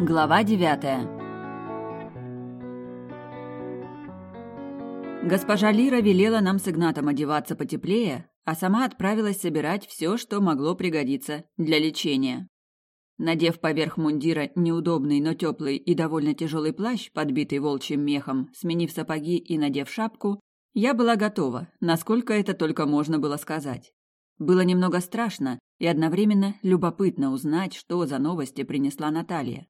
Глава девятая Госпожа Лира велела нам с Игнатом одеваться потеплее, а сама отправилась собирать все, что могло пригодиться для лечения. Надев поверх мундира неудобный, но теплый и довольно тяжелый плащ, подбитый волчьим мехом, сменив сапоги и надев шапку, я была готова, насколько это только можно было сказать. Было немного страшно и одновременно любопытно узнать, что за новости принесла Наталья.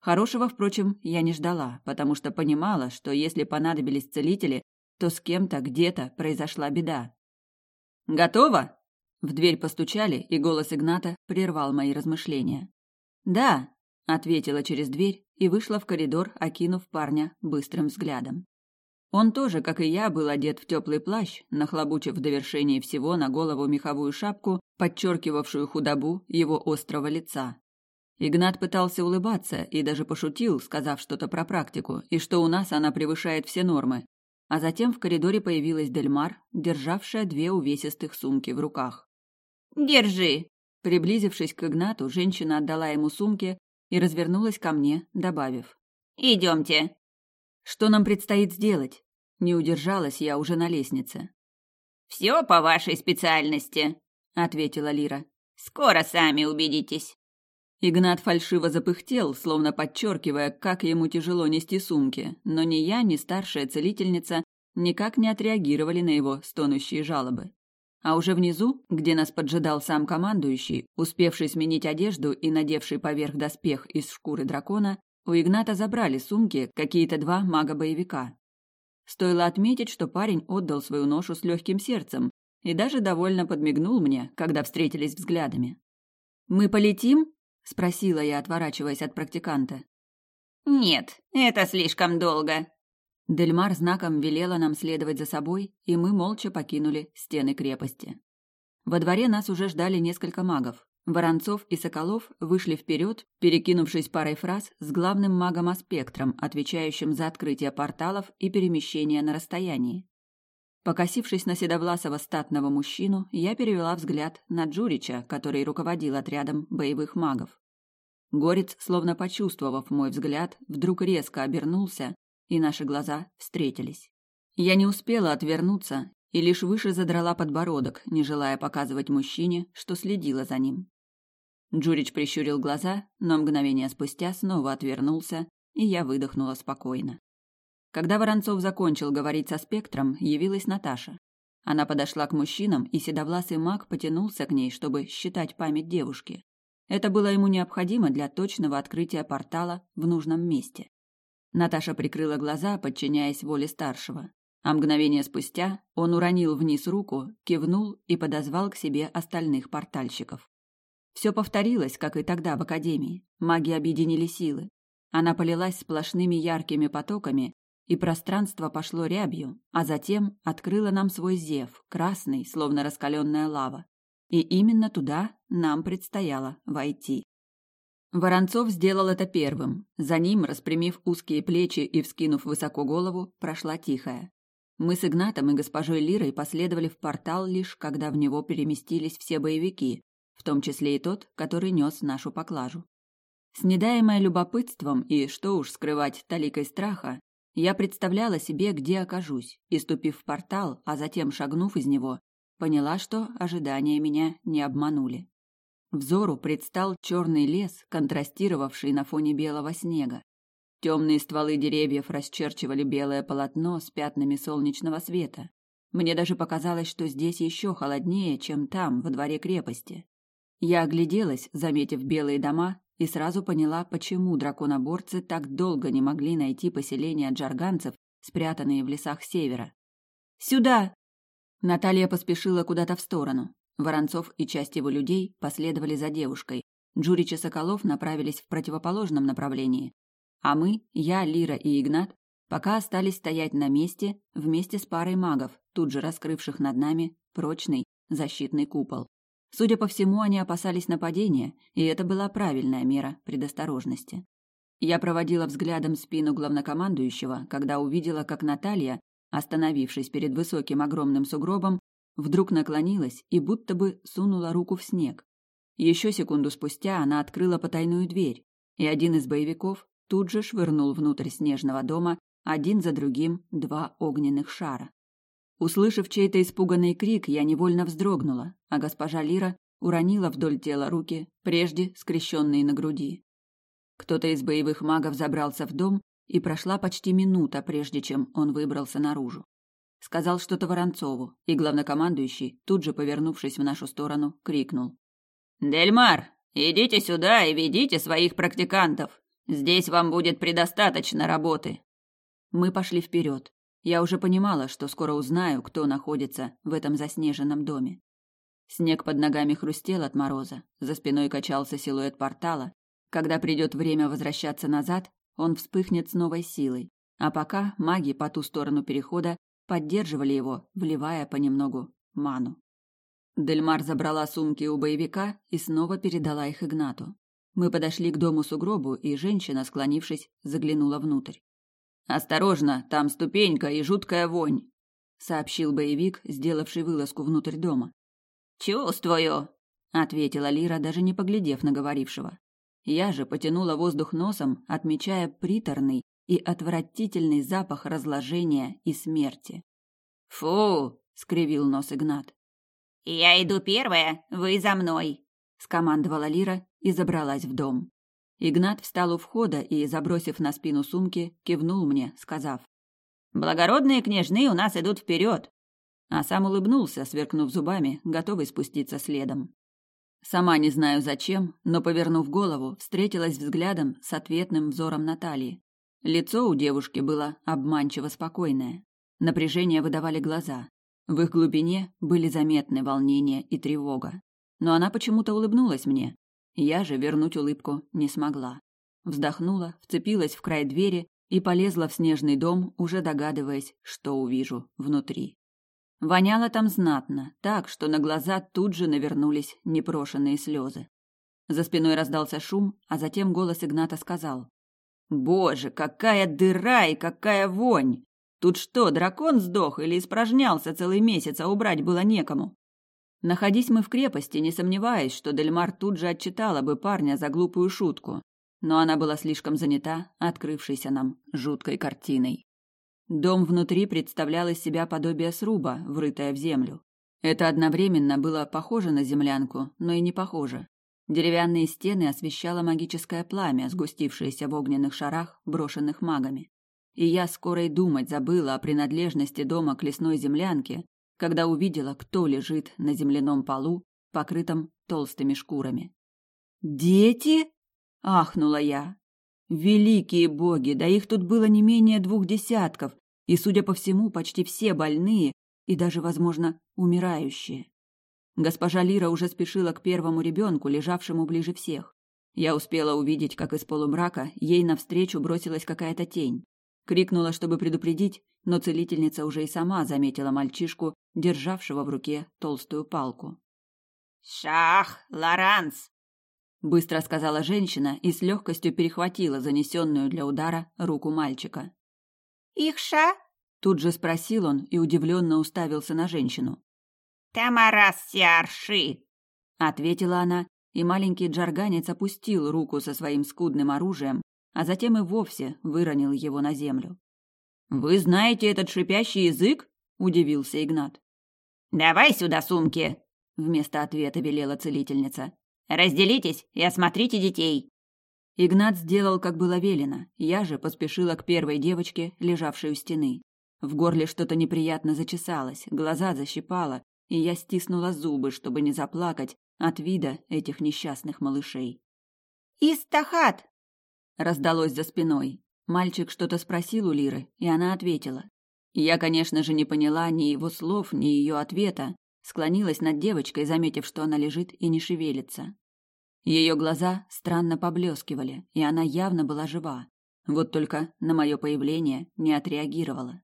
Хорошего, впрочем, я не ждала, потому что понимала, что если понадобились целители, то с кем-то где-то произошла беда. «Готово?» В дверь постучали, и голос Игната прервал мои размышления. «Да», — ответила через дверь и вышла в коридор, окинув парня быстрым взглядом. Он тоже, как и я, был одет в теплый плащ, нахлобучив в довершении всего на голову меховую шапку, подчеркивавшую худобу его острого лица. Игнат пытался улыбаться и даже пошутил, сказав что-то про практику, и что у нас она превышает все нормы. А затем в коридоре появилась Дельмар, державшая две увесистых сумки в руках. «Держи!» Приблизившись к Игнату, женщина отдала ему сумки и развернулась ко мне, добавив. «Идемте!» Что нам предстоит сделать? Не удержалась я уже на лестнице. Все по вашей специальности, ответила Лира. Скоро сами убедитесь. Игнат фальшиво запыхтел, словно подчеркивая, как ему тяжело нести сумки, но ни я, ни старшая целительница никак не отреагировали на его стонущие жалобы. А уже внизу, где нас поджидал сам командующий, успевший сменить одежду и надевший поверх доспех из шкуры дракона, у Игната забрали сумки какие-то два мага-боевика. Стоило отметить, что парень отдал свою ношу с легким сердцем и даже довольно подмигнул мне, когда встретились взглядами. «Мы полетим?» – спросила я, отворачиваясь от практиканта. «Нет, это слишком долго». Дельмар знаком велела нам следовать за собой, и мы молча покинули стены крепости. Во дворе нас уже ждали несколько магов. Воронцов и Соколов вышли вперед, перекинувшись парой фраз с главным магом-аспектром, отвечающим за открытие порталов и перемещение на расстоянии. Покосившись на седовласого статного мужчину, я перевела взгляд на Джурича, который руководил отрядом боевых магов. Горец, словно почувствовав мой взгляд, вдруг резко обернулся, и наши глаза встретились. Я не успела отвернуться и лишь выше задрала подбородок, не желая показывать мужчине, что следила за ним. Джурич прищурил глаза, но мгновение спустя снова отвернулся, и я выдохнула спокойно. Когда Воронцов закончил говорить со спектром, явилась Наташа. Она подошла к мужчинам, и седовласый маг потянулся к ней, чтобы считать память девушки. Это было ему необходимо для точного открытия портала в нужном месте. Наташа прикрыла глаза, подчиняясь воле старшего. А мгновение спустя он уронил вниз руку, кивнул и подозвал к себе остальных портальщиков. Все повторилось, как и тогда в академии. Маги объединили силы. Она полилась сплошными яркими потоками, и пространство пошло рябью, а затем открыла нам свой зев, красный, словно раскаленная лава. И именно туда нам предстояло войти. Воронцов сделал это первым. За ним, распрямив узкие плечи и вскинув высоко голову, прошла тихая. Мы с Игнатом и госпожой Лирой последовали в портал лишь когда в него переместились все боевики, в том числе и тот, который нес нашу поклажу. Снедаемая любопытством и, что уж скрывать, таликой страха, я представляла себе, где окажусь, и, ступив в портал, а затем шагнув из него, поняла, что ожидания меня не обманули. Взору предстал черный лес, контрастировавший на фоне белого снега. Темные стволы деревьев расчерчивали белое полотно с пятнами солнечного света. Мне даже показалось, что здесь еще холоднее, чем там, во дворе крепости. Я огляделась, заметив белые дома, и сразу поняла, почему драконоборцы так долго не могли найти поселения джарганцев, спрятанные в лесах севера. «Сюда!» Наталья поспешила куда-то в сторону. Воронцов и часть его людей последовали за девушкой. Джурич и Соколов направились в противоположном направлении, а мы, я, Лира и Игнат, пока остались стоять на месте вместе с парой магов, тут же раскрывших над нами прочный защитный купол. Судя по всему, они опасались нападения, и это была правильная мера предосторожности. Я проводила взглядом спину главнокомандующего, когда увидела, как Наталья, остановившись перед высоким огромным сугробом, вдруг наклонилась и будто бы сунула руку в снег. Еще секунду спустя она открыла потайную дверь, и один из боевиков тут же швырнул внутрь снежного дома один за другим два огненных шара. Услышав чей-то испуганный крик, я невольно вздрогнула, а госпожа Лира уронила вдоль тела руки, прежде скрещенные на груди. Кто-то из боевых магов забрался в дом, и прошла почти минута, прежде чем он выбрался наружу. Сказал что-то Воронцову, и главнокомандующий, тут же повернувшись в нашу сторону, крикнул. «Дельмар, идите сюда и ведите своих практикантов. Здесь вам будет предостаточно работы». Мы пошли вперед. Я уже понимала, что скоро узнаю, кто находится в этом заснеженном доме. Снег под ногами хрустел от мороза, за спиной качался силуэт портала. Когда придет время возвращаться назад, он вспыхнет с новой силой. А пока маги по ту сторону перехода поддерживали его, вливая понемногу ману. Дельмар забрала сумки у боевика и снова передала их Игнату. Мы подошли к дому-сугробу, и женщина, склонившись, заглянула внутрь. «Осторожно, там ступенька и жуткая вонь», — сообщил боевик, сделавший вылазку внутрь дома. «Чувствую», — ответила Лира, даже не поглядев на говорившего. Я же потянула воздух носом, отмечая приторный и отвратительный запах разложения и смерти. «Фу!» — скривил нос Игнат. «Я иду первая, вы за мной», — скомандовала Лира и забралась в дом. Игнат встал у входа и, забросив на спину сумки, кивнул мне, сказав. «Благородные княжны у нас идут вперед!» А сам улыбнулся, сверкнув зубами, готовый спуститься следом. Сама не знаю зачем, но, повернув голову, встретилась взглядом с ответным взором Натальи. Лицо у девушки было обманчиво спокойное. Напряжение выдавали глаза. В их глубине были заметны волнение и тревога. Но она почему-то улыбнулась мне, я же вернуть улыбку не смогла. Вздохнула, вцепилась в край двери и полезла в снежный дом, уже догадываясь, что увижу внутри. Воняло там знатно, так, что на глаза тут же навернулись непрошенные слезы. За спиной раздался шум, а затем голос Игната сказал. «Боже, какая дыра и какая вонь! Тут что, дракон сдох или испражнялся целый месяц, а убрать было некому?» Находись мы в крепости, не сомневаясь, что Дельмар тут же отчитала бы парня за глупую шутку, но она была слишком занята открывшейся нам жуткой картиной. Дом внутри представлял из себя подобие сруба, врытое в землю. Это одновременно было похоже на землянку, но и не похоже. Деревянные стены освещало магическое пламя, сгустившееся в огненных шарах, брошенных магами. И я скоро и думать забыла о принадлежности дома к лесной землянке, когда увидела, кто лежит на земляном полу, покрытом толстыми шкурами. «Дети?» — ахнула я. «Великие боги, да их тут было не менее двух десятков, и, судя по всему, почти все больные и даже, возможно, умирающие». Госпожа Лира уже спешила к первому ребенку, лежавшему ближе всех. Я успела увидеть, как из полумрака ей навстречу бросилась какая-то тень. Крикнула, чтобы предупредить, но целительница уже и сама заметила мальчишку, державшего в руке толстую палку. «Шах, Лоранс!» — быстро сказала женщина и с легкостью перехватила занесенную для удара руку мальчика. «Их ша?» — тут же спросил он и удивленно уставился на женщину. «Тамарас Сиарши!» — ответила она, и маленький джарганец опустил руку со своим скудным оружием, а затем и вовсе выронил его на землю. «Вы знаете этот шипящий язык?» – удивился Игнат. «Давай сюда сумки!» – вместо ответа велела целительница. «Разделитесь и осмотрите детей!» Игнат сделал, как было велено. Я же поспешила к первой девочке, лежавшей у стены. В горле что-то неприятно зачесалось, глаза защипало, и я стиснула зубы, чтобы не заплакать от вида этих несчастных малышей. «Истахат!» раздалось за спиной. Мальчик что-то спросил у Лиры, и она ответила. Я, конечно же, не поняла ни его слов, ни ее ответа, склонилась над девочкой, заметив, что она лежит и не шевелится. Ее глаза странно поблескивали, и она явно была жива. Вот только на мое появление не отреагировала.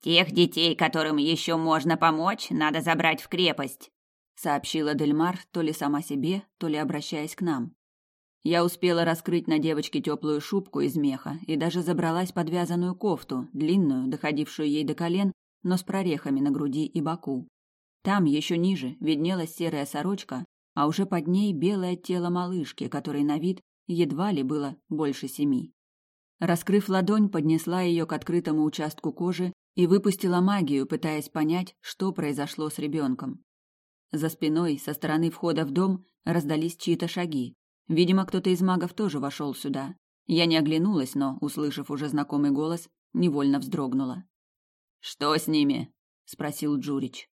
«Тех детей, которым еще можно помочь, надо забрать в крепость», сообщила Дельмар, то ли сама себе, то ли обращаясь к нам. Я успела раскрыть на девочке теплую шубку из меха и даже забралась под вязаную кофту, длинную, доходившую ей до колен, но с прорехами на груди и боку. Там, еще ниже, виднелась серая сорочка, а уже под ней белое тело малышки, которой на вид едва ли было больше семи. Раскрыв ладонь, поднесла ее к открытому участку кожи и выпустила магию, пытаясь понять, что произошло с ребенком. За спиной, со стороны входа в дом, раздались чьи-то шаги. Видимо, кто-то из магов тоже вошел сюда. Я не оглянулась, но, услышав уже знакомый голос, невольно вздрогнула. «Что с ними?» — спросил Джурич.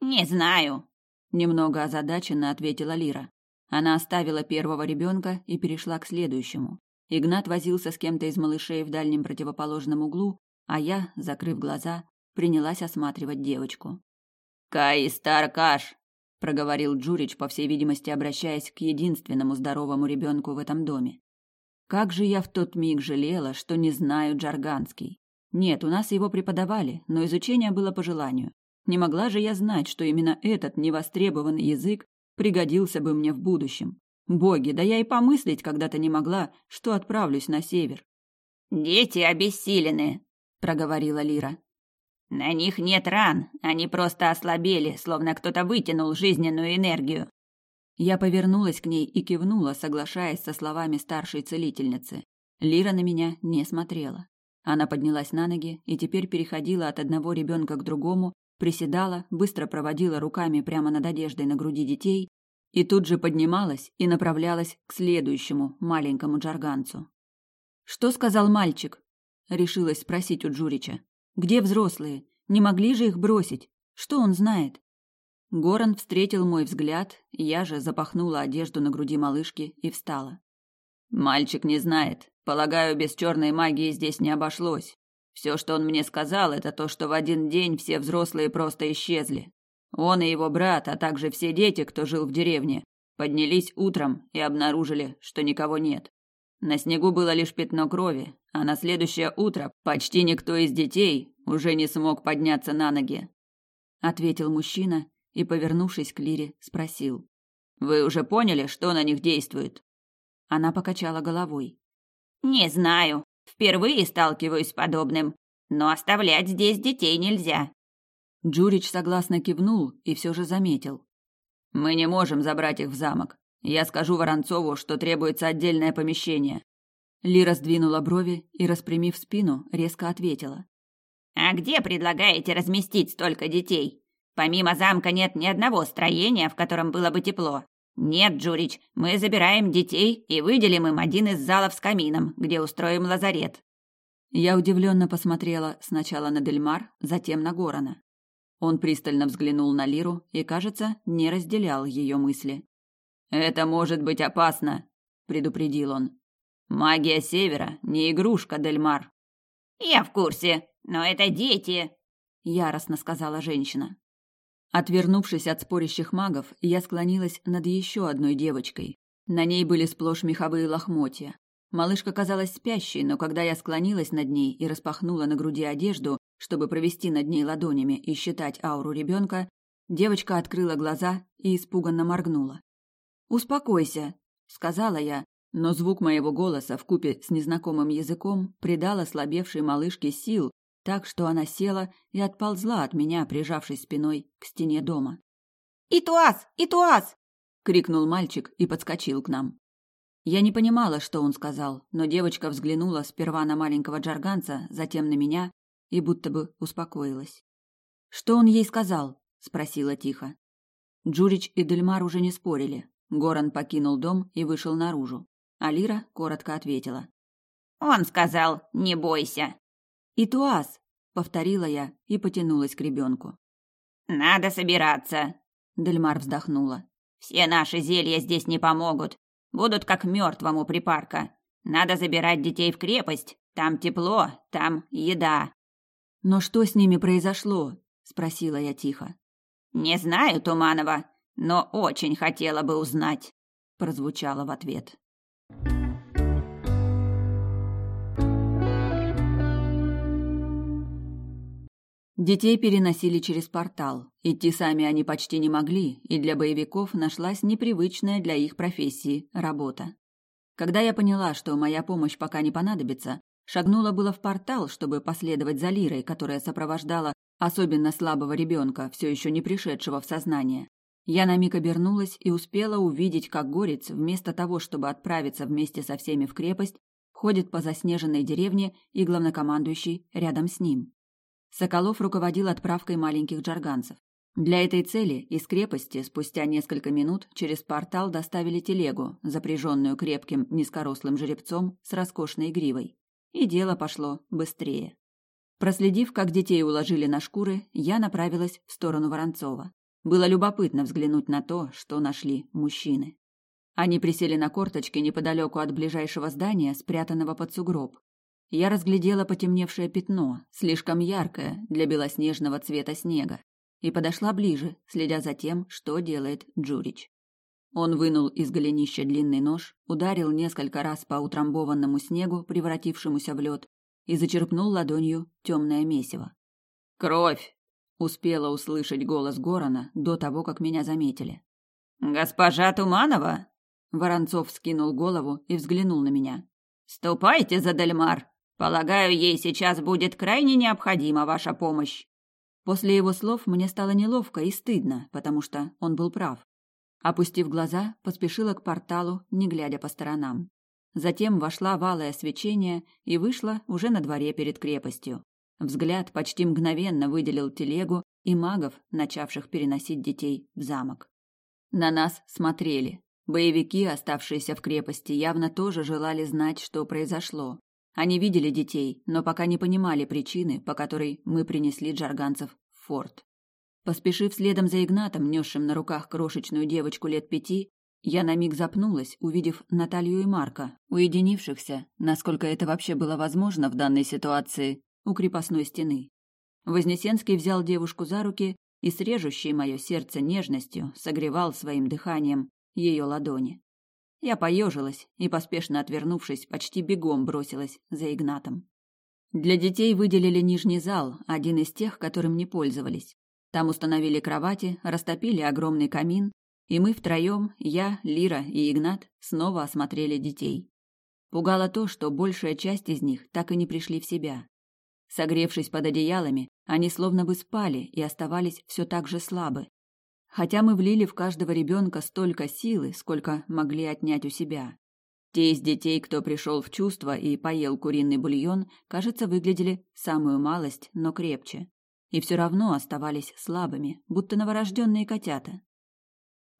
«Не знаю», — немного озадаченно ответила Лира. Она оставила первого ребенка и перешла к следующему. Игнат возился с кем-то из малышей в дальнем противоположном углу, а я, закрыв глаза, принялась осматривать девочку. «Кай Старкаш!» – проговорил Джурич, по всей видимости, обращаясь к единственному здоровому ребенку в этом доме. Как же я в тот миг жалела, что не знаю джарганский. Нет, у нас его преподавали, но изучение было по желанию. Не могла же я знать, что именно этот невостребованный язык пригодился бы мне в будущем. Боги, да я и помыслить когда-то не могла, что отправлюсь на север. «Дети обессилены», — проговорила Лира. «На них нет ран, они просто ослабели, словно кто-то вытянул жизненную энергию». Я повернулась к ней и кивнула, соглашаясь со словами старшей целительницы. Лира на меня не смотрела. Она поднялась на ноги и теперь переходила от одного ребенка к другому, приседала, быстро проводила руками прямо над одеждой на груди детей и тут же поднималась и направлялась к следующему маленькому джарганцу. «Что сказал мальчик?» — решилась спросить у Джурича. «Где взрослые? Не могли же их бросить? Что он знает?» Горан встретил мой взгляд, я же запахнула одежду на груди малышки и встала. «Мальчик не знает. Полагаю, без черной магии здесь не обошлось. Все, что он мне сказал, это то, что в один день все взрослые просто исчезли. Он и его брат, а также все дети, кто жил в деревне, поднялись утром и обнаружили, что никого нет. На снегу было лишь пятно крови, а на следующее утро почти никто из детей уже не смог подняться на ноги. Ответил мужчина и, повернувшись к Лире, спросил. «Вы уже поняли, что на них действует?» Она покачала головой. «Не знаю. Впервые сталкиваюсь с подобным. Но оставлять здесь детей нельзя. Джурич согласно кивнул и все же заметил. «Мы не можем забрать их в замок. Я скажу Воронцову, что требуется отдельное помещение». Лира сдвинула брови и, распрямив спину, резко ответила. «А где предлагаете разместить столько детей? Помимо замка нет ни одного строения, в котором было бы тепло. Нет, Джурич, мы забираем детей и выделим им один из залов с камином, где устроим лазарет». Я удивленно посмотрела сначала на Дельмар, затем на Горана. Он пристально взглянул на Лиру и, кажется, не разделял ее мысли. «Это может быть опасно», — предупредил он. «Магия Севера не игрушка, Дельмар». «Я в курсе, но это дети», — яростно сказала женщина. Отвернувшись от спорящих магов, я склонилась над еще одной девочкой. На ней были сплошь меховые лохмотья. Малышка казалась спящей, но когда я склонилась над ней и распахнула на груди одежду, чтобы провести над ней ладонями и считать ауру ребенка, девочка открыла глаза и испуганно моргнула. «Успокойся», — сказала я, но звук моего голоса в купе с незнакомым языком придал ослабевшей малышке сил, так что она села и отползла от меня, прижавшись спиной к стене дома. «Итуаз! Итуаз!» — крикнул мальчик и подскочил к нам. Я не понимала, что он сказал, но девочка взглянула сперва на маленького джарганца, затем на меня и будто бы успокоилась. «Что он ей сказал?» — спросила тихо. Джурич и Дельмар уже не спорили. Горан покинул дом и вышел наружу. Алира коротко ответила. «Он сказал, не бойся». «И Туаз!» — повторила я и потянулась к ребенку. «Надо собираться!» — Дельмар вздохнула. «Все наши зелья здесь не помогут. Будут как мертвому припарка. Надо забирать детей в крепость. Там тепло, там еда». «Но что с ними произошло?» — спросила я тихо. «Не знаю, Туманова, но очень хотела бы узнать», — прозвучало в ответ. Детей переносили через портал. Идти сами они почти не могли, и для боевиков нашлась непривычная для их профессии работа. Когда я поняла, что моя помощь пока не понадобится, шагнула было в портал, чтобы последовать за Лирой, которая сопровождала особенно слабого ребенка, все еще не пришедшего в сознание. Я на миг обернулась и успела увидеть, как горец, вместо того, чтобы отправиться вместе со всеми в крепость, ходит по заснеженной деревне и главнокомандующий рядом с ним. Соколов руководил отправкой маленьких джарганцев. Для этой цели из крепости спустя несколько минут через портал доставили телегу, запряженную крепким низкорослым жеребцом с роскошной гривой. И дело пошло быстрее. Проследив, как детей уложили на шкуры, я направилась в сторону Воронцова. Было любопытно взглянуть на то, что нашли мужчины. Они присели на корточки неподалеку от ближайшего здания, спрятанного под сугроб. Я разглядела потемневшее пятно, слишком яркое для белоснежного цвета снега, и подошла ближе, следя за тем, что делает Джурич. Он вынул из голенища длинный нож, ударил несколько раз по утрамбованному снегу, превратившемуся в лед, и зачерпнул ладонью темное месиво. «Кровь!» — успела услышать голос Горана до того, как меня заметили. «Госпожа Туманова?» Воронцов скинул голову и взглянул на меня. «Ступайте за Дельмар. Полагаю, ей сейчас будет крайне необходима ваша помощь». После его слов мне стало неловко и стыдно, потому что он был прав. Опустив глаза, поспешила к порталу, не глядя по сторонам. Затем вошла в алое свечение и вышла уже на дворе перед крепостью. Взгляд почти мгновенно выделил телегу и магов, начавших переносить детей в замок. На нас смотрели. Боевики, оставшиеся в крепости, явно тоже желали знать, что произошло. Они видели детей, но пока не понимали причины, по которой мы принесли джарганцев в форт. Поспешив следом за Игнатом, несшим на руках крошечную девочку лет пяти, я на миг запнулась, увидев Наталью и Марка, уединившихся, насколько это вообще было возможно в данной ситуации, у крепостной стены. Вознесенский взял девушку за руки и с режущей мое сердце нежностью согревал своим дыханием ее ладони. Я поежилась и, поспешно отвернувшись, почти бегом бросилась за Игнатом. Для детей выделили нижний зал, один из тех, которым не пользовались. Там установили кровати, растопили огромный камин, и мы втроем, я, Лира и Игнат, снова осмотрели детей. Пугало то, что большая часть из них так и не пришли в себя. Согревшись под одеялами, они словно бы спали и оставались все так же слабы, хотя мы влили в каждого ребенка столько силы, сколько могли отнять у себя. Те из детей, кто пришел в чувство и поел куриный бульон, кажется, выглядели самую малость, но крепче. И все равно оставались слабыми, будто новорожденные котята.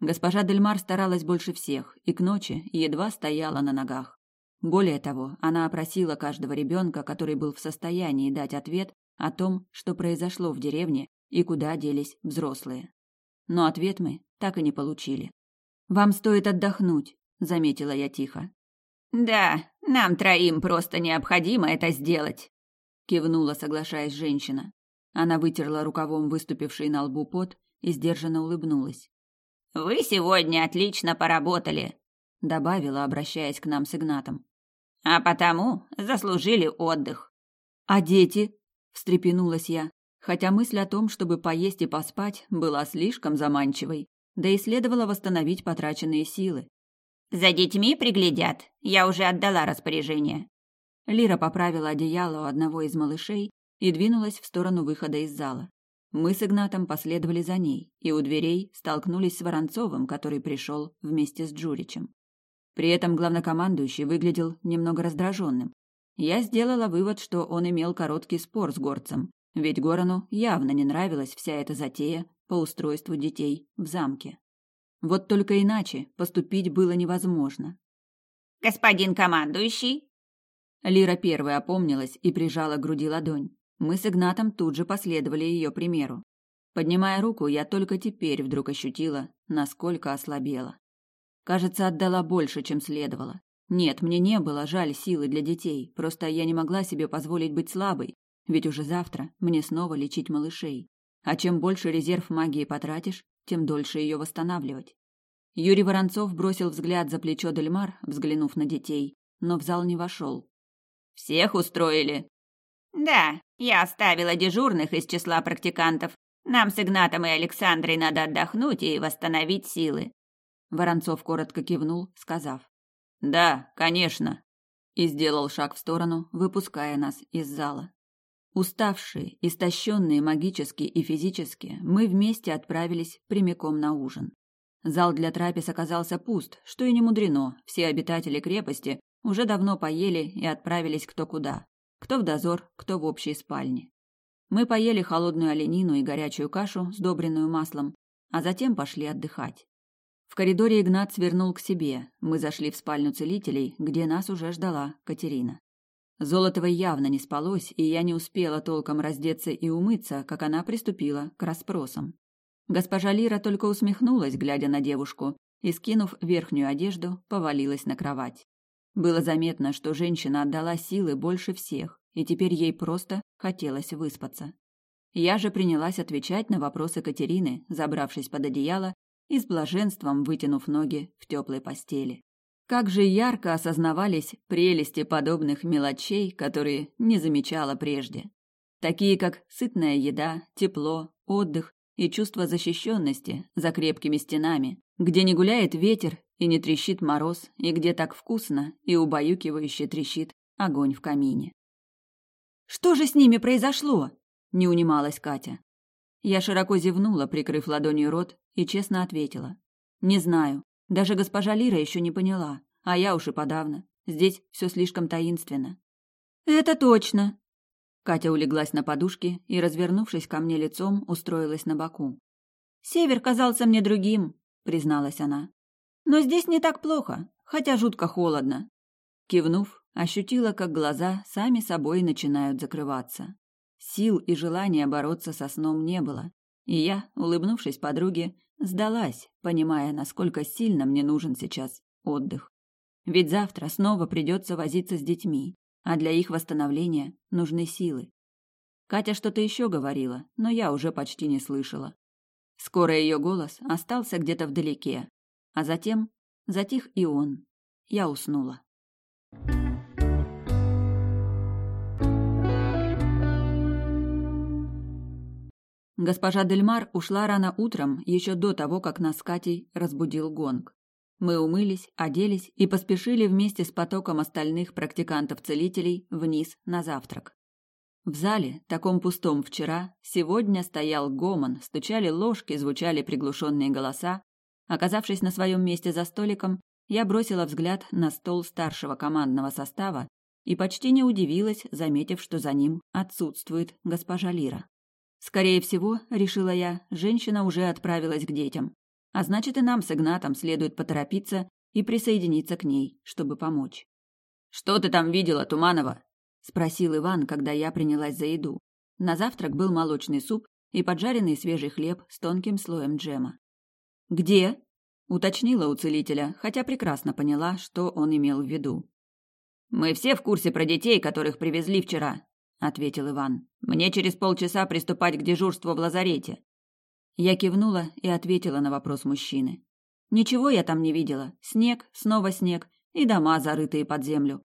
Госпожа Дельмар старалась больше всех и к ночи едва стояла на ногах. Более того, она опросила каждого ребенка, который был в состоянии дать ответ о том, что произошло в деревне и куда делись взрослые но ответ мы так и не получили. «Вам стоит отдохнуть», — заметила я тихо. «Да, нам троим просто необходимо это сделать», — кивнула, соглашаясь женщина. Она вытерла рукавом выступивший на лбу пот и сдержанно улыбнулась. «Вы сегодня отлично поработали», — добавила, обращаясь к нам с Игнатом. «А потому заслужили отдых». «А дети?» — встрепенулась я хотя мысль о том, чтобы поесть и поспать, была слишком заманчивой, да и следовало восстановить потраченные силы. «За детьми приглядят, я уже отдала распоряжение». Лира поправила одеяло у одного из малышей и двинулась в сторону выхода из зала. Мы с Игнатом последовали за ней, и у дверей столкнулись с Воронцовым, который пришел вместе с Джуричем. При этом главнокомандующий выглядел немного раздраженным. Я сделала вывод, что он имел короткий спор с горцем, ведь Горану явно не нравилась вся эта затея по устройству детей в замке. Вот только иначе поступить было невозможно. «Господин командующий!» Лира первая опомнилась и прижала к груди ладонь. Мы с Игнатом тут же последовали ее примеру. Поднимая руку, я только теперь вдруг ощутила, насколько ослабела. Кажется, отдала больше, чем следовало. Нет, мне не было жаль силы для детей, просто я не могла себе позволить быть слабой, ведь уже завтра мне снова лечить малышей. А чем больше резерв магии потратишь, тем дольше ее восстанавливать. Юрий Воронцов бросил взгляд за плечо Дельмар, взглянув на детей, но в зал не вошел. «Всех устроили?» «Да, я оставила дежурных из числа практикантов. Нам с Игнатом и Александрой надо отдохнуть и восстановить силы». Воронцов коротко кивнул, сказав. «Да, конечно», и сделал шаг в сторону, выпуская нас из зала. Уставшие, истощенные магически и физически, мы вместе отправились прямиком на ужин. Зал для трапез оказался пуст, что и не мудрено, все обитатели крепости уже давно поели и отправились кто куда. Кто в дозор, кто в общей спальне. Мы поели холодную оленину и горячую кашу, сдобренную маслом, а затем пошли отдыхать. В коридоре Игнат свернул к себе. Мы зашли в спальню целителей, где нас уже ждала Катерина. Золотовой явно не спалось, и я не успела толком раздеться и умыться, как она приступила к расспросам. Госпожа Лира только усмехнулась, глядя на девушку, и, скинув верхнюю одежду, повалилась на кровать. Было заметно, что женщина отдала силы больше всех, и теперь ей просто хотелось выспаться. Я же принялась отвечать на вопросы Катерины, забравшись под одеяло и с блаженством вытянув ноги в теплой постели. Как же ярко осознавались прелести подобных мелочей, которые не замечала прежде. Такие как сытная еда, тепло, отдых и чувство защищенности за крепкими стенами, где не гуляет ветер и не трещит мороз, и где так вкусно и убаюкивающе трещит огонь в камине. «Что же с ними произошло?» – не унималась Катя. Я широко зевнула, прикрыв ладонью рот, и честно ответила. «Не знаю. Даже госпожа Лира еще не поняла, а я уж и подавно. Здесь все слишком таинственно. Это точно. Катя улеглась на подушке и, развернувшись ко мне лицом, устроилась на боку. Север казался мне другим, призналась она. Но здесь не так плохо, хотя жутко холодно. Кивнув, ощутила, как глаза сами собой начинают закрываться. Сил и желания бороться со сном не было, и я, улыбнувшись подруге, Сдалась, понимая, насколько сильно мне нужен сейчас отдых. Ведь завтра снова придется возиться с детьми, а для их восстановления нужны силы. Катя что-то еще говорила, но я уже почти не слышала. Скоро ее голос остался где-то вдалеке, а затем затих и он. Я уснула. Госпожа Дельмар ушла рано утром, еще до того, как нас с Катей разбудил гонг. Мы умылись, оделись и поспешили вместе с потоком остальных практикантов-целителей вниз на завтрак. В зале, таком пустом вчера, сегодня стоял гомон, стучали ложки, звучали приглушенные голоса. Оказавшись на своем месте за столиком, я бросила взгляд на стол старшего командного состава и почти не удивилась, заметив, что за ним отсутствует госпожа Лира. Скорее всего, решила я, женщина уже отправилась к детям. А значит, и нам с Игнатом следует поторопиться и присоединиться к ней, чтобы помочь. «Что ты там видела, Туманова?» – спросил Иван, когда я принялась за еду. На завтрак был молочный суп и поджаренный свежий хлеб с тонким слоем джема. «Где?» – уточнила у целителя, хотя прекрасно поняла, что он имел в виду. «Мы все в курсе про детей, которых привезли вчера ответил Иван. Мне через полчаса приступать к дежурству в лазарете. Я кивнула и ответила на вопрос мужчины. Ничего я там не видела. Снег, снова снег и дома, зарытые под землю.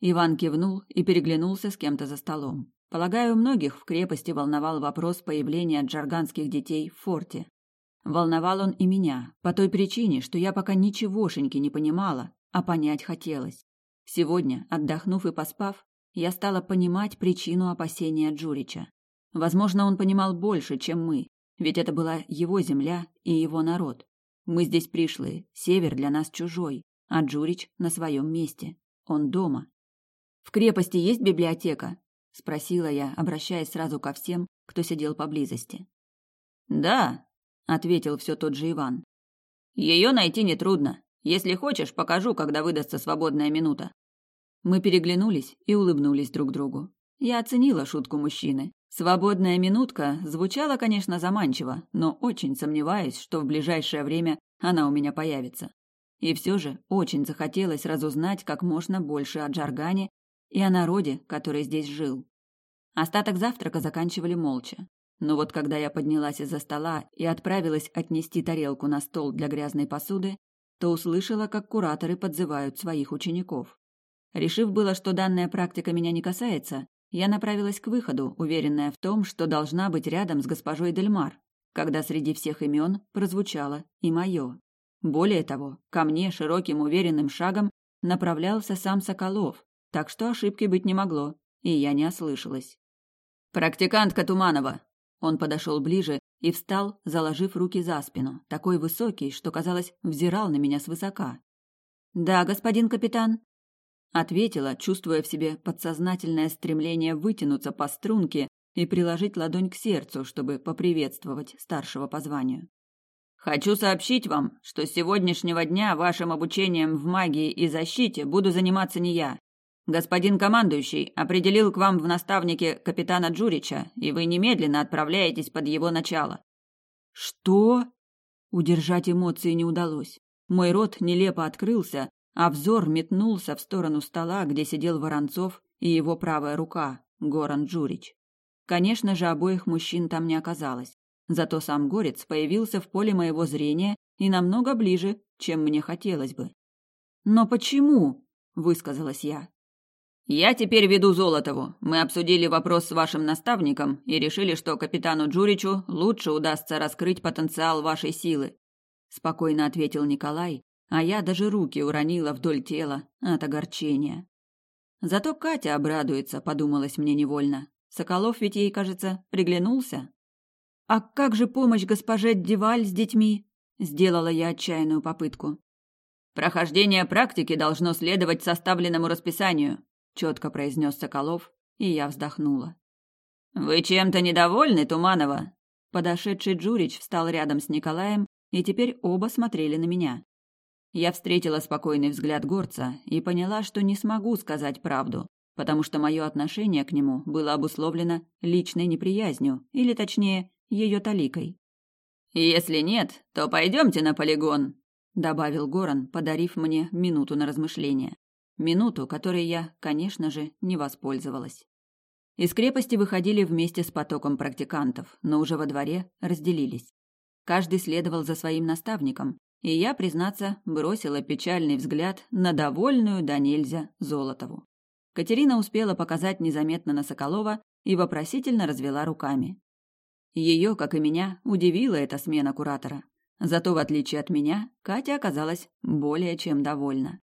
Иван кивнул и переглянулся с кем-то за столом. Полагаю, многих в крепости волновал вопрос появления джарганских детей в форте. Волновал он и меня, по той причине, что я пока ничегошеньки не понимала, а понять хотелось. Сегодня, отдохнув и поспав, я стала понимать причину опасения Джурича. Возможно, он понимал больше, чем мы, ведь это была его земля и его народ. Мы здесь пришлые, север для нас чужой, а Джурич на своем месте. Он дома. В крепости есть библиотека? спросила я, обращаясь сразу ко всем, кто сидел поблизости. Да, ответил все тот же Иван. Ее найти нетрудно. Если хочешь, покажу, когда выдастся свободная минута. Мы переглянулись и улыбнулись друг другу. Я оценила шутку мужчины. Свободная минутка звучала, конечно, заманчиво, но очень сомневаюсь, что в ближайшее время она у меня появится. И все же очень захотелось разузнать как можно больше о Джаргане и о народе, который здесь жил. Остаток завтрака заканчивали молча. Но вот когда я поднялась из-за стола и отправилась отнести тарелку на стол для грязной посуды, то услышала, как кураторы подзывают своих учеников. Решив было, что данная практика меня не касается, я направилась к выходу, уверенная в том, что должна быть рядом с госпожой Дельмар, когда среди всех имен прозвучало и мое. Более того, ко мне широким уверенным шагом направлялся сам Соколов, так что ошибки быть не могло, и я не ослышалась. Практикантка Туманова. Он подошел ближе и встал, заложив руки за спину, такой высокий, что, казалось, взирал на меня свысока. «Да, господин капитан», — ответила, чувствуя в себе подсознательное стремление вытянуться по струнке и приложить ладонь к сердцу, чтобы поприветствовать старшего по званию. «Хочу сообщить вам, что с сегодняшнего дня вашим обучением в магии и защите буду заниматься не я. Господин командующий определил к вам в наставнике капитана Джурича, и вы немедленно отправляетесь под его начало». «Что?» Удержать эмоции не удалось. Мой рот нелепо открылся, а взор метнулся в сторону стола, где сидел Воронцов и его правая рука, Горан Джурич. Конечно же, обоих мужчин там не оказалось. Зато сам горец появился в поле моего зрения и намного ближе, чем мне хотелось бы. «Но почему?» – высказалась я. «Я теперь веду Золотову. Мы обсудили вопрос с вашим наставником и решили, что капитану Джуричу лучше удастся раскрыть потенциал вашей силы», – спокойно ответил Николай, а я даже руки уронила вдоль тела от огорчения. Зато Катя обрадуется, подумалось мне невольно. Соколов ведь ей, кажется, приглянулся. «А как же помощь госпоже Деваль с детьми?» Сделала я отчаянную попытку. «Прохождение практики должно следовать составленному расписанию», четко произнес Соколов, и я вздохнула. «Вы чем-то недовольны, Туманова?» Подошедший Джурич встал рядом с Николаем, и теперь оба смотрели на меня. Я встретила спокойный взгляд горца и поняла, что не смогу сказать правду, потому что мое отношение к нему было обусловлено личной неприязнью, или точнее, ее таликой. «Если нет, то пойдемте на полигон», — добавил Горан, подарив мне минуту на размышление. Минуту, которой я, конечно же, не воспользовалась. Из крепости выходили вместе с потоком практикантов, но уже во дворе разделились. Каждый следовал за своим наставником, и я, признаться, бросила печальный взгляд на довольную да нельзя Золотову. Катерина успела показать незаметно на Соколова и вопросительно развела руками. Ее, как и меня, удивила эта смена куратора. Зато, в отличие от меня, Катя оказалась более чем довольна.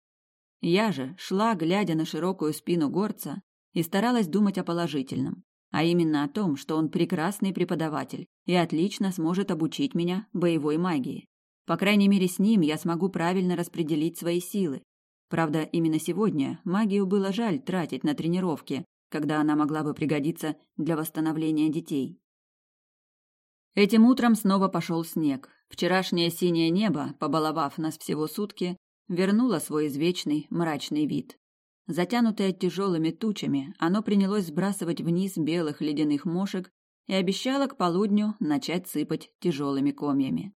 Я же шла, глядя на широкую спину горца, и старалась думать о положительном, а именно о том, что он прекрасный преподаватель и отлично сможет обучить меня боевой магии. По крайней мере, с ним я смогу правильно распределить свои силы, Правда, именно сегодня магию было жаль тратить на тренировки, когда она могла бы пригодиться для восстановления детей. Этим утром снова пошел снег. Вчерашнее синее небо, побаловав нас всего сутки, вернуло свой извечный мрачный вид. Затянутое тяжелыми тучами, оно принялось сбрасывать вниз белых ледяных мошек и обещало к полудню начать сыпать тяжелыми комьями.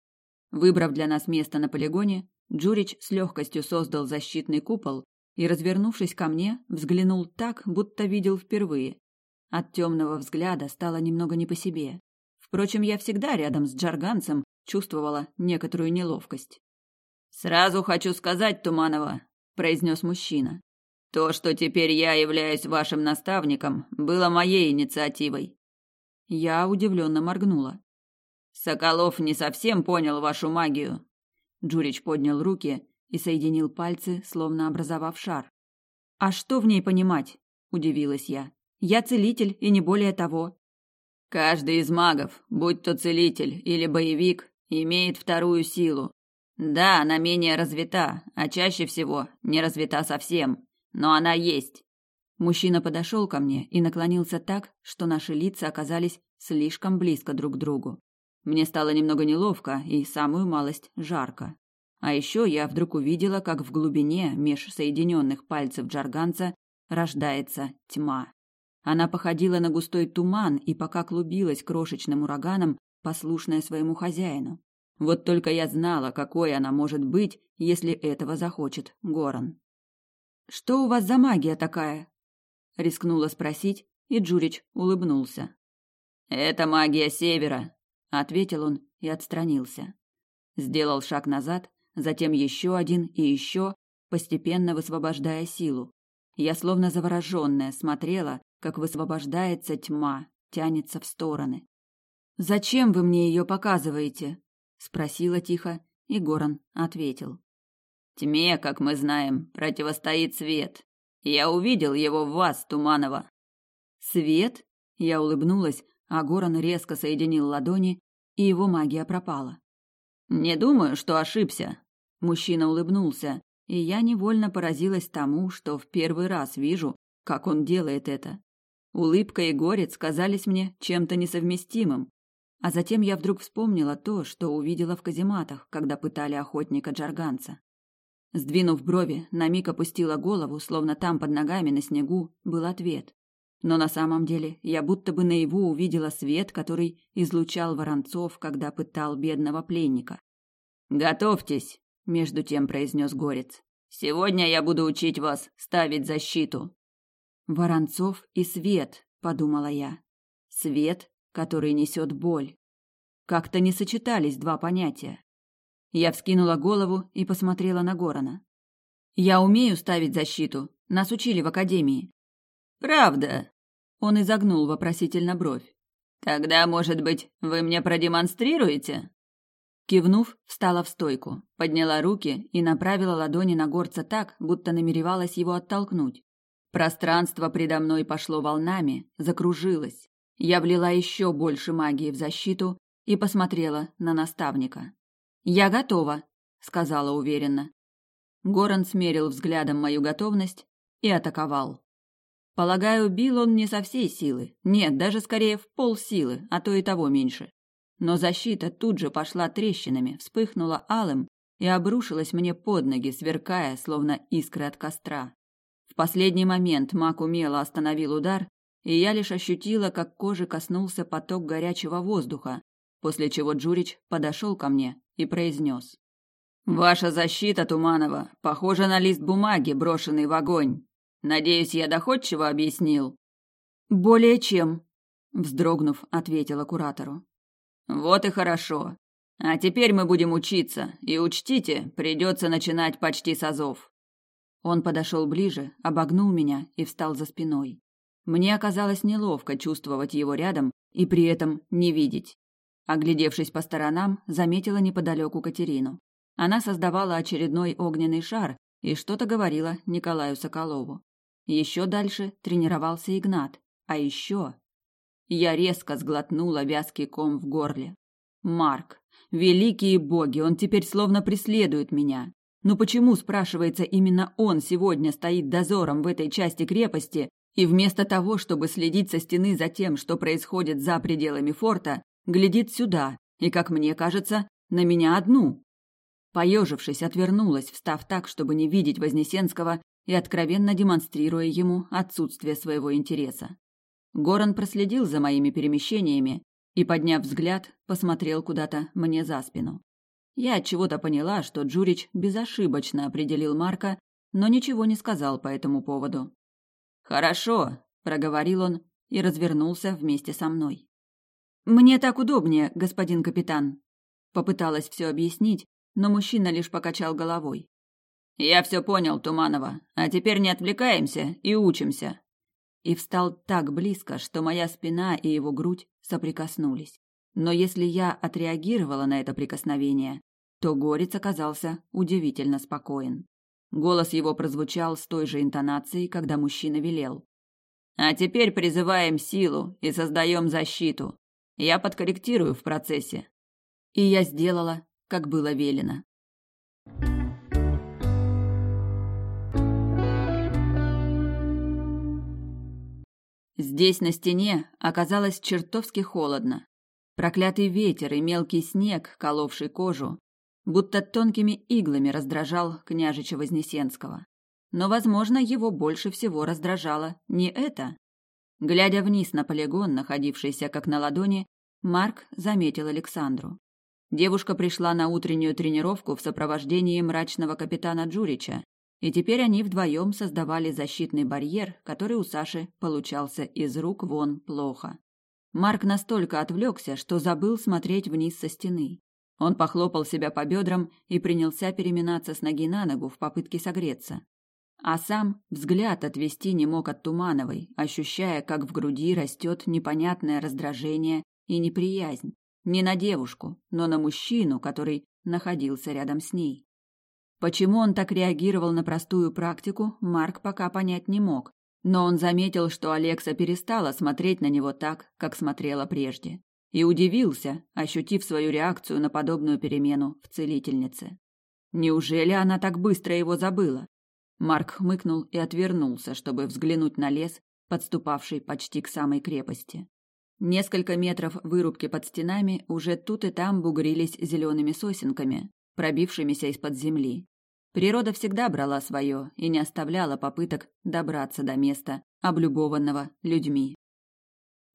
Выбрав для нас место на полигоне, Джурич с легкостью создал защитный купол и, развернувшись ко мне, взглянул так, будто видел впервые. От темного взгляда стало немного не по себе. Впрочем, я всегда рядом с джарганцем чувствовала некоторую неловкость. «Сразу хочу сказать, Туманова», — произнес мужчина. «То, что теперь я являюсь вашим наставником, было моей инициативой». Я удивленно моргнула. «Соколов не совсем понял вашу магию», Джурич поднял руки и соединил пальцы, словно образовав шар. «А что в ней понимать?» – удивилась я. «Я целитель, и не более того». «Каждый из магов, будь то целитель или боевик, имеет вторую силу. Да, она менее развита, а чаще всего не развита совсем, но она есть». Мужчина подошел ко мне и наклонился так, что наши лица оказались слишком близко друг к другу. Мне стало немного неловко и самую малость жарко. А еще я вдруг увидела, как в глубине меж соединенных пальцев джарганца рождается тьма. Она походила на густой туман и пока клубилась крошечным ураганом, послушная своему хозяину. Вот только я знала, какой она может быть, если этого захочет Горан. «Что у вас за магия такая?» Рискнула спросить, и Джурич улыбнулся. «Это магия Севера», ответил он и отстранился. Сделал шаг назад, затем еще один и еще, постепенно высвобождая силу. Я словно завороженная смотрела, как высвобождается тьма, тянется в стороны. «Зачем вы мне ее показываете?» — спросила тихо, и Горан ответил. «Тьме, как мы знаем, противостоит свет. Я увидел его в вас, Туманова». «Свет?» Я улыбнулась, а Горан резко соединил ладони, и его магия пропала. «Не думаю, что ошибся». Мужчина улыбнулся, и я невольно поразилась тому, что в первый раз вижу, как он делает это. Улыбка и горец казались мне чем-то несовместимым. А затем я вдруг вспомнила то, что увидела в казематах, когда пытали охотника Джарганца. Сдвинув брови, на миг опустила голову, словно там под ногами на снегу был ответ. Но на самом деле я будто бы наяву увидела свет, который излучал Воронцов, когда пытал бедного пленника. «Готовьтесь!» – между тем произнес Горец. «Сегодня я буду учить вас ставить защиту». «Воронцов и свет», – подумала я. «Свет, который несет боль». Как-то не сочетались два понятия. Я вскинула голову и посмотрела на Горана. «Я умею ставить защиту. Нас учили в академии. Правда? Он изогнул вопросительно бровь. Тогда, может быть, вы мне продемонстрируете? Кивнув, встала в стойку, подняла руки и направила ладони на горца так, будто намеревалась его оттолкнуть. Пространство предо мной пошло волнами, закружилось. Я влила еще больше магии в защиту и посмотрела на наставника. «Я готова», — сказала уверенно. Горан смерил взглядом мою готовность и атаковал. Полагаю, бил он не со всей силы. Нет, даже скорее в полсилы, а то и того меньше. Но защита тут же пошла трещинами, вспыхнула алым и обрушилась мне под ноги, сверкая, словно искры от костра. В последний момент маг умело остановил удар, и я лишь ощутила, как кожи коснулся поток горячего воздуха, после чего Джурич подошел ко мне и произнес. «Ваша защита, Туманова, похожа на лист бумаги, брошенный в огонь. Надеюсь, я доходчиво объяснил. Более чем, вздрогнув, ответила куратору. Вот и хорошо. А теперь мы будем учиться, и учтите, придется начинать почти с азов. Он подошел ближе, обогнул меня и встал за спиной. Мне оказалось неловко чувствовать его рядом и при этом не видеть. Оглядевшись по сторонам, заметила неподалеку Катерину. Она создавала очередной огненный шар и что-то говорила Николаю Соколову. Еще дальше тренировался Игнат. А еще... Я резко сглотнула вязкий ком в горле. Марк. Великие боги, он теперь словно преследует меня. Но почему, спрашивается, именно он сегодня стоит дозором в этой части крепости, и вместо того, чтобы следить со стены за тем, что происходит за пределами форта, глядит сюда и, как мне кажется, на меня одну? Поежившись, отвернулась, встав так, чтобы не видеть Вознесенского и откровенно демонстрируя ему отсутствие своего интереса. Горан проследил за моими перемещениями и, подняв взгляд, посмотрел куда-то мне за спину. Я от чего-то поняла, что Джурич безошибочно определил Марка, но ничего не сказал по этому поводу. «Хорошо», — проговорил он и развернулся вместе со мной. «Мне так удобнее, господин капитан», — попыталась все объяснить, но мужчина лишь покачал головой. «Я все понял, Туманова. А теперь не отвлекаемся и учимся». И встал так близко, что моя спина и его грудь соприкоснулись. Но если я отреагировала на это прикосновение, то Горец оказался удивительно спокоен. Голос его прозвучал с той же интонацией, когда мужчина велел. «А теперь призываем силу и создаем защиту. Я подкорректирую в процессе». И я сделала, как было велено. Здесь на стене оказалось чертовски холодно. Проклятый ветер и мелкий снег, коловший кожу, будто тонкими иглами раздражал княжича Вознесенского. Но, возможно, его больше всего раздражало не это. Глядя вниз на полигон, находившийся как на ладони, Марк заметил Александру. Девушка пришла на утреннюю тренировку в сопровождении мрачного капитана Джурича, и теперь они вдвоем создавали защитный барьер, который у Саши получался из рук вон плохо. Марк настолько отвлекся, что забыл смотреть вниз со стены. Он похлопал себя по бедрам и принялся переминаться с ноги на ногу в попытке согреться. А сам взгляд отвести не мог от Тумановой, ощущая, как в груди растет непонятное раздражение и неприязнь. Не на девушку, но на мужчину, который находился рядом с ней. Почему он так реагировал на простую практику, Марк пока понять не мог, Но он заметил, что Алекса перестала смотреть на него так, как смотрела прежде, и удивился, ощутив свою реакцию на подобную перемену в целительнице. Неужели она так быстро его забыла? Марк хмыкнул и отвернулся, чтобы взглянуть на лес, подступавший почти к самой крепости. Несколько метров вырубки под стенами уже тут и там бугрились зелеными сосенками, пробившимися из-под земли. Природа всегда брала свое и не оставляла попыток добраться до места, облюбованного людьми.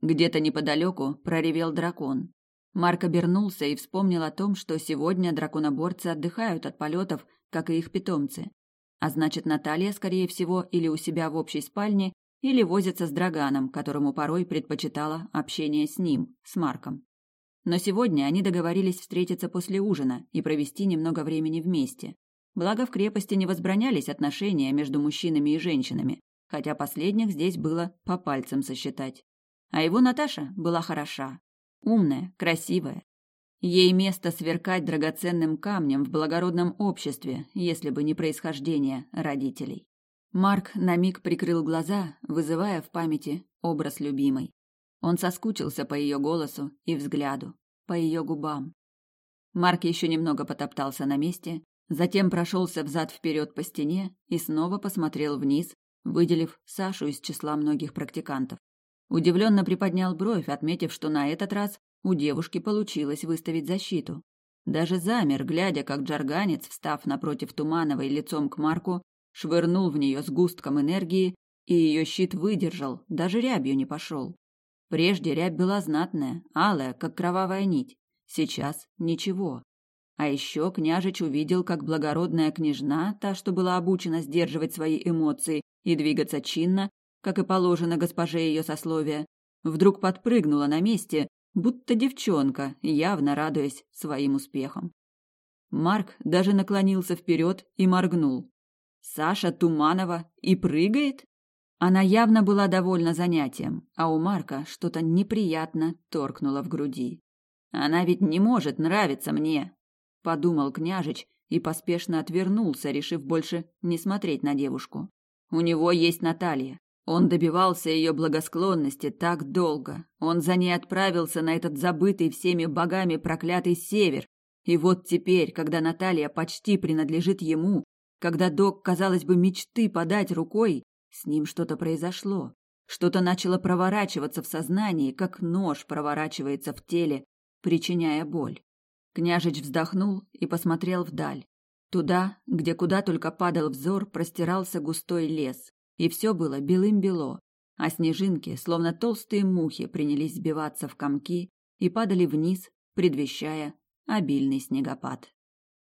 Где-то неподалеку проревел дракон. Марк обернулся и вспомнил о том, что сегодня драконоборцы отдыхают от полетов, как и их питомцы. А значит, Наталья, скорее всего, или у себя в общей спальне, или возится с Драганом, которому порой предпочитала общение с ним, с Марком. Но сегодня они договорились встретиться после ужина и провести немного времени вместе. Благо в крепости не возбранялись отношения между мужчинами и женщинами, хотя последних здесь было по пальцам сосчитать. А его Наташа была хороша, умная, красивая. Ей место сверкать драгоценным камнем в благородном обществе, если бы не происхождение родителей. Марк на миг прикрыл глаза, вызывая в памяти образ любимой. Он соскучился по ее голосу и взгляду, по ее губам. Марк еще немного потоптался на месте, затем прошелся взад-вперед по стене и снова посмотрел вниз, выделив Сашу из числа многих практикантов. Удивленно приподнял бровь, отметив, что на этот раз у девушки получилось выставить защиту. Даже замер, глядя, как джарганец, встав напротив Тумановой лицом к Марку, швырнул в нее сгустком энергии, и ее щит выдержал, даже рябью не пошел. Прежде рябь была знатная, алая, как кровавая нить. Сейчас ничего. А еще княжич увидел, как благородная княжна, та, что была обучена сдерживать свои эмоции и двигаться чинно, как и положено госпоже ее сословия, вдруг подпрыгнула на месте, будто девчонка, явно радуясь своим успехам. Марк даже наклонился вперед и моргнул. Саша Туманова и прыгает? Она явно была довольна занятием, а у Марка что-то неприятно торкнуло в груди. Она ведь не может нравиться мне, подумал княжич и поспешно отвернулся, решив больше не смотреть на девушку. У него есть Наталья, он добивался ее благосклонности так долго. Он за ней отправился на этот забытый всеми богами проклятый север. И вот теперь, когда Наталья почти принадлежит ему, когда док, казалось бы, мечты подать рукой, с ним что-то произошло. Что-то начало проворачиваться в сознании, как нож проворачивается в теле, причиняя боль. Княжич вздохнул и посмотрел вдаль. Туда, где куда только падал взор, простирался густой лес, и все было белым-бело, а снежинки, словно толстые мухи, принялись сбиваться в комки и падали вниз, предвещая обильный снегопад.